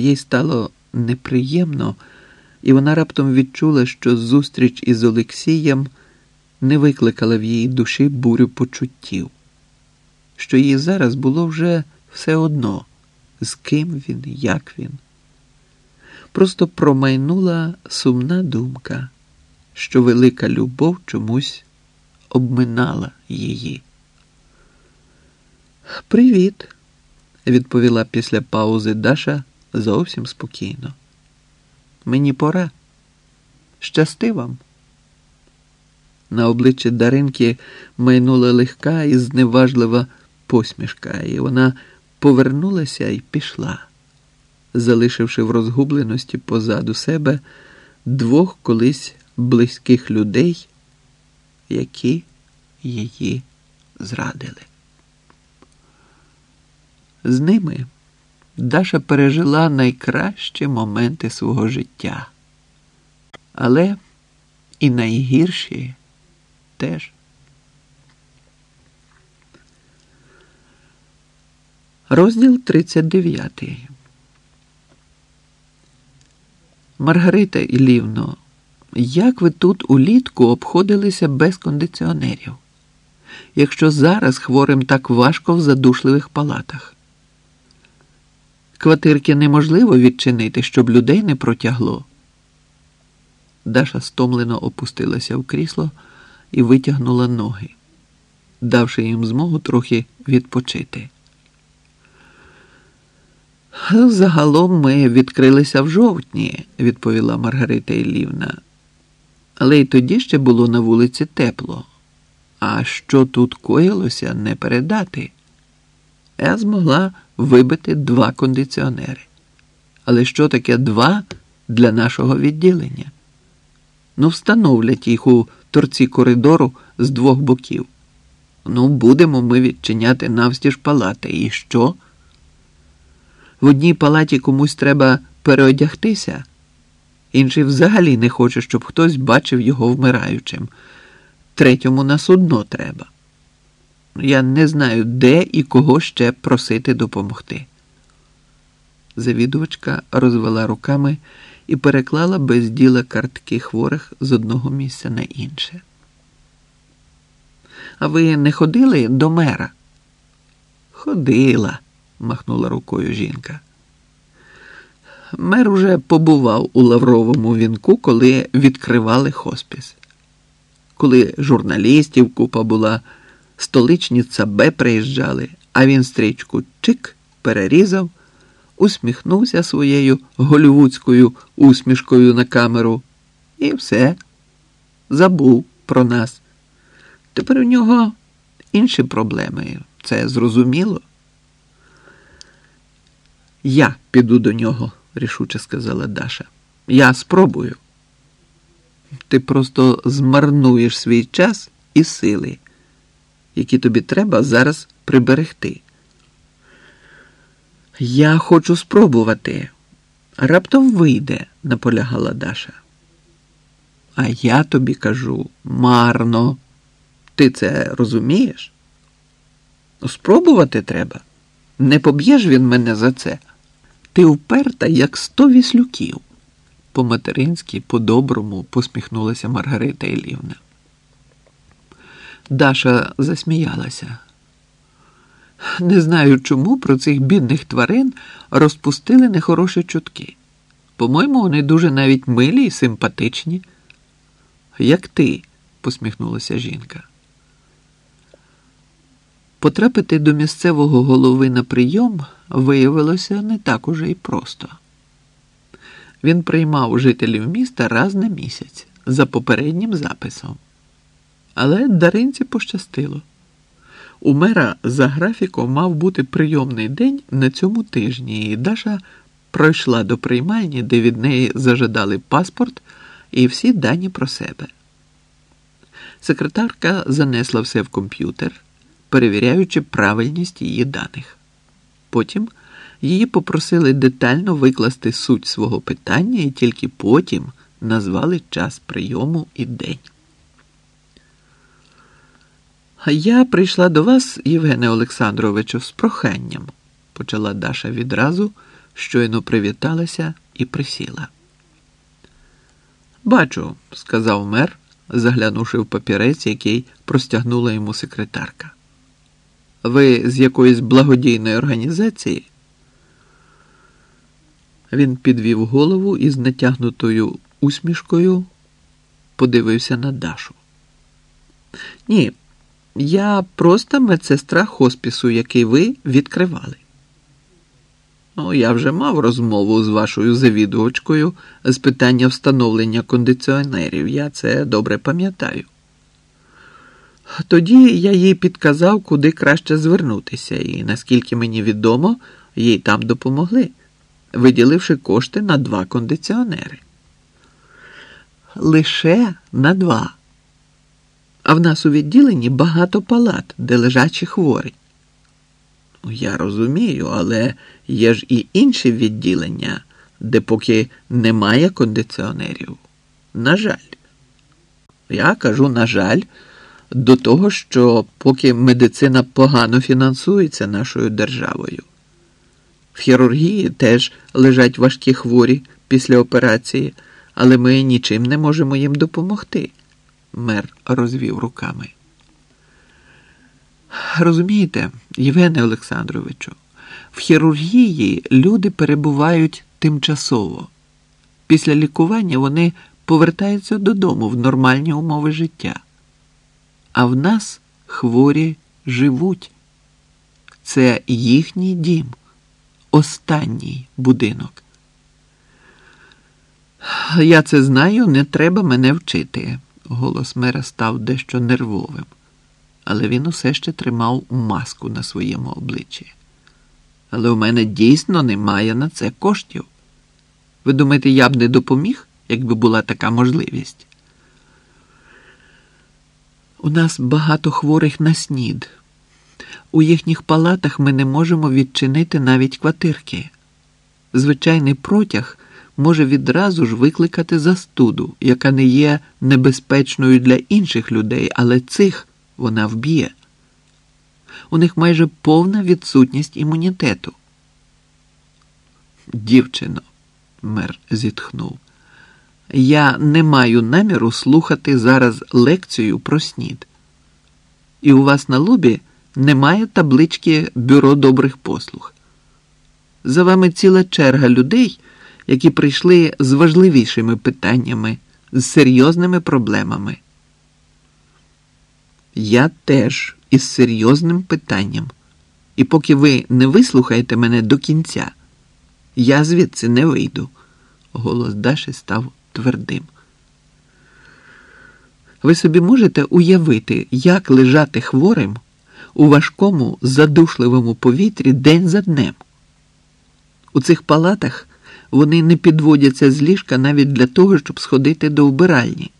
Їй стало неприємно, і вона раптом відчула, що зустріч із Олексієм не викликала в її душі бурю почуттів, що їй зараз було вже все одно, з ким він, як він. Просто промайнула сумна думка, що велика любов чомусь обминала її. Привіт, відповіла після паузи Даша зовсім спокійно. Мені пора. Щасти вам. На обличчі Даринки майнула легка і зневажлива посмішка, і вона повернулася і пішла, залишивши в розгубленості позаду себе двох колись близьких людей, які її зрадили. З ними Даша пережила найкращі моменти свого життя, але і найгірші теж. Розділ 39. Маргарита Ілівно, як ви тут улітку обходилися без кондиціонерів, якщо зараз хворим так важко в задушливих палатах? Квартирки неможливо відчинити, щоб людей не протягло. Даша стомлено опустилася в крісло і витягнула ноги, давши їм змогу трохи відпочити. Загалом ми відкрилися в жовтні, відповіла Маргарита Іллівна. Але й тоді ще було на вулиці тепло. А що тут коїлося, не передати. Я змогла вибити два кондиціонери. Але що таке два для нашого відділення? Ну, встановлять їх у торці коридору з двох боків. Ну, будемо ми відчиняти навстіж палати. І що? В одній палаті комусь треба переодягтися, інший взагалі не хоче, щоб хтось бачив його вмираючим. Третьому на судно треба. Я не знаю, де і кого ще просити допомогти. Завідувачка розвела руками і переклала без діла картки хворих з одного місця на інше. А ви не ходили до мера? Ходила, махнула рукою жінка. Мер уже побував у Лавровому вінку, коли відкривали хоспіс. Коли журналістів купа була, столичні цабе приїжджали, а він стрічку чик перерізав усміхнувся своєю голівудською усмішкою на камеру і все, забув про нас. Тепер у нього інші проблеми, це зрозуміло. Я піду до нього, рішуче сказала Даша. Я спробую. Ти просто змарнуєш свій час і сили, які тобі треба зараз приберегти. Я хочу спробувати. Раптом вийде, наполягала Даша. А я тобі кажу марно. Ти це розумієш? Спробувати треба. Не поб'єш він мене за це. Ти вперта, як сто віслюків. По-материнськи, по-доброму посміхнулася Маргарита Ілівна. Даша засміялася. Не знаю, чому про цих бідних тварин розпустили нехороші чутки. По-моєму, вони дуже навіть милі і симпатичні. Як ти, посміхнулася жінка. Потрапити до місцевого голови на прийом виявилося не так уже й просто. Він приймав жителів міста раз на місяць за попереднім записом. Але Даринці пощастило. У мера за графіком мав бути прийомний день на цьому тижні, і Даша пройшла до приймальні, де від неї зажадали паспорт і всі дані про себе. Секретарка занесла все в комп'ютер, перевіряючи правильність її даних. Потім її попросили детально викласти суть свого питання і тільки потім назвали час прийому і день. Я прийшла до вас, Євгене Олександровичу, з проханням, почала Даша відразу, щойно привіталася і присіла. Бачу, сказав мер, заглянувши в папірець, який простягнула йому секретарка. Ви з якоїсь благодійної організації? Він підвів голову і з натягнутою усмішкою подивився на Дашу. Ні, я просто медсестра хоспісу, який ви відкривали. Ну, я вже мав розмову з вашою завідувачкою з питання встановлення кондиціонерів. Я це добре пам'ятаю. Тоді я їй підказав, куди краще звернутися, і наскільки мені відомо, їй там допомогли, виділивши кошти на два кондиціонери. Лише на два. А в нас у відділенні багато палат, де лежачі хворі. Ну, я розумію, але є ж і інші відділення, де поки немає кондиціонерів. На жаль. Я кажу, на жаль, до того, що поки медицина погано фінансується нашою державою. В хірургії теж лежать важкі хворі після операції, але ми нічим не можемо їм допомогти. Мер розвів руками. Розумієте, Євгене Олександровичу, в хірургії люди перебувають тимчасово. Після лікування вони повертаються додому в нормальні умови життя. А в нас хворі живуть. Це їхній дім, останній будинок. Я це знаю, не треба мене вчити. Голос мера став дещо нервовим але він усе ще тримав маску на своєму обличчі. Але у мене дійсно немає на це коштів. Ви думаєте, я б не допоміг, якби була така можливість? У нас багато хворих на снід. У їхніх палатах ми не можемо відчинити навіть квартирки. Звичайний протяг може відразу ж викликати застуду, яка не є небезпечною для інших людей, але цих вона вб'є. У них майже повна відсутність імунітету. Дівчино, мер зітхнув, я не маю наміру слухати зараз лекцію про снід. І у вас на лобі немає таблички Бюро добрих послуг. За вами ціла черга людей, які прийшли з важливішими питаннями, з серйозними проблемами. Я теж із серйозним питанням. І поки ви не вислухаєте мене до кінця, я звідси не вийду. Голос Даші став твердим. Ви собі можете уявити, як лежати хворим у важкому, задушливому повітрі день за днем. У цих палатах вони не підводяться з ліжка навіть для того, щоб сходити до вбиральні.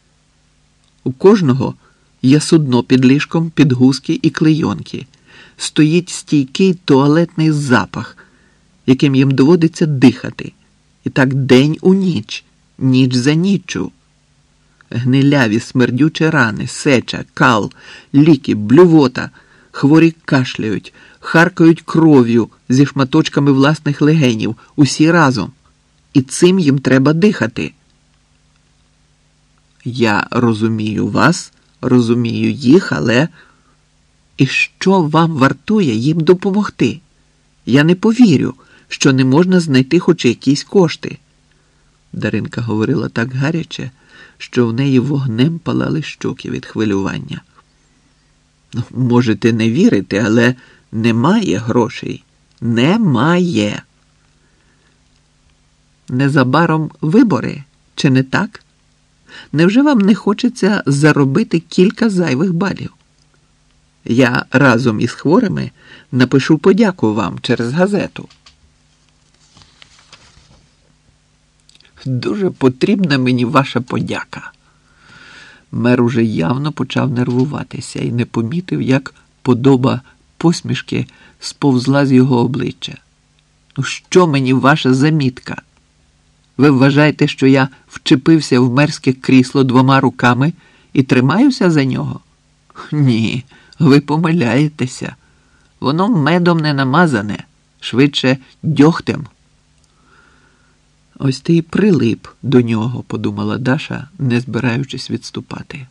У кожного Є судно під ліжком, підгузки і клейонки. Стоїть стійкий туалетний запах, яким їм доводиться дихати. І так день у ніч, ніч за ніччю. Гниляві, смердючі рани, сеча, кал, ліки, блювота, хворі кашляють, харкають кров'ю зі шматочками власних легенів, усі разом. І цим їм треба дихати. Я розумію вас розумію їх, але і що вам вартує їм допомогти? Я не повірю, що не можна знайти хоч якісь кошти. Даринка говорила так гаряче, що в неї вогнем палали щоки від хвилювання. Ну, можете не вірити, але немає грошей. Немає. Незабаром вибори, чи не так? Невже вам не хочеться заробити кілька зайвих балів? Я разом із хворими напишу подяку вам через газету. Дуже потрібна мені ваша подяка. Мер уже явно почав нервуватися і не помітив, як подоба посмішки сповзла з його обличчя. Ну, що мені ваша замітка? Ви вважаєте, що я вчепився в мерське крісло двома руками і тримаюся за нього? Ні, ви помиляєтеся. Воно медом не намазане, швидше дьогтем. Ось ти й прилип до нього, подумала Даша, не збираючись відступати.